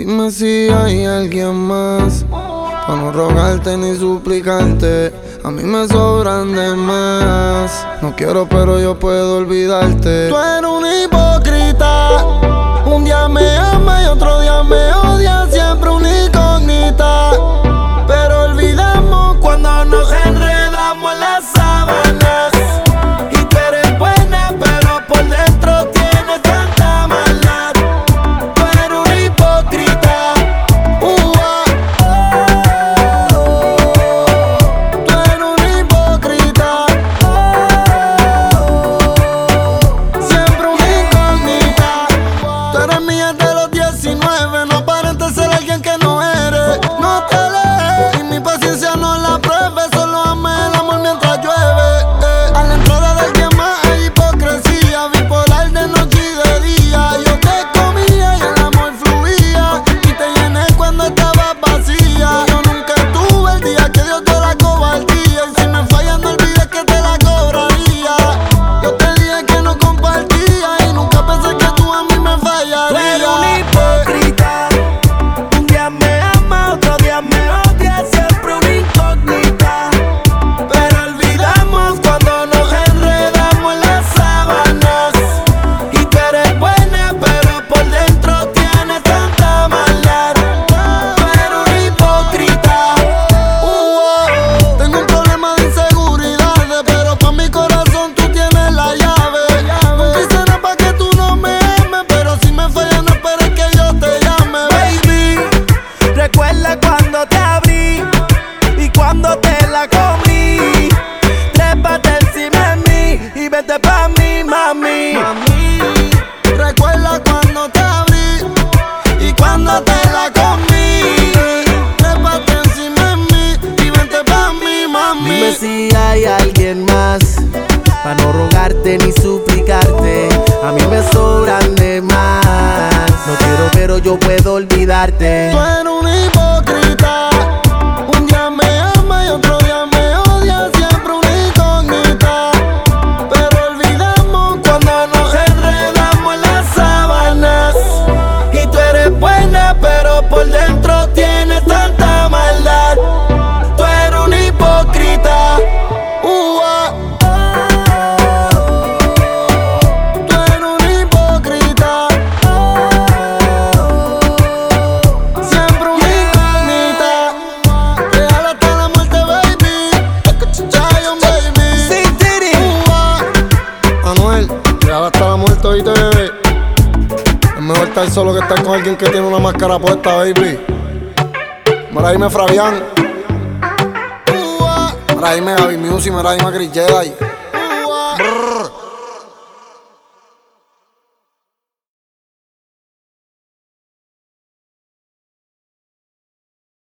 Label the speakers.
Speaker 1: Dime si hay alguien más para no rogarte ni suplicarte. A mí me sobran de más. No quiero, pero yo puedo olvidarte.
Speaker 2: Tú eres un hipo mía de los 19. No aparentes ser alguien que cuando te abrí y cuando te la comí. Trépate encima de mí y vente pa' mí, mami.
Speaker 3: Dime si hay alguien más, pa' no rogarte ni suplicarte. A mí me sobran de más. No quiero, pero yo puedo olvidarte.
Speaker 1: tan solo que estar con alguien que tiene una máscara puesta, baby. Maraíme Fabián. Maraíme Gaby Music, Maraíme Chris Jedi.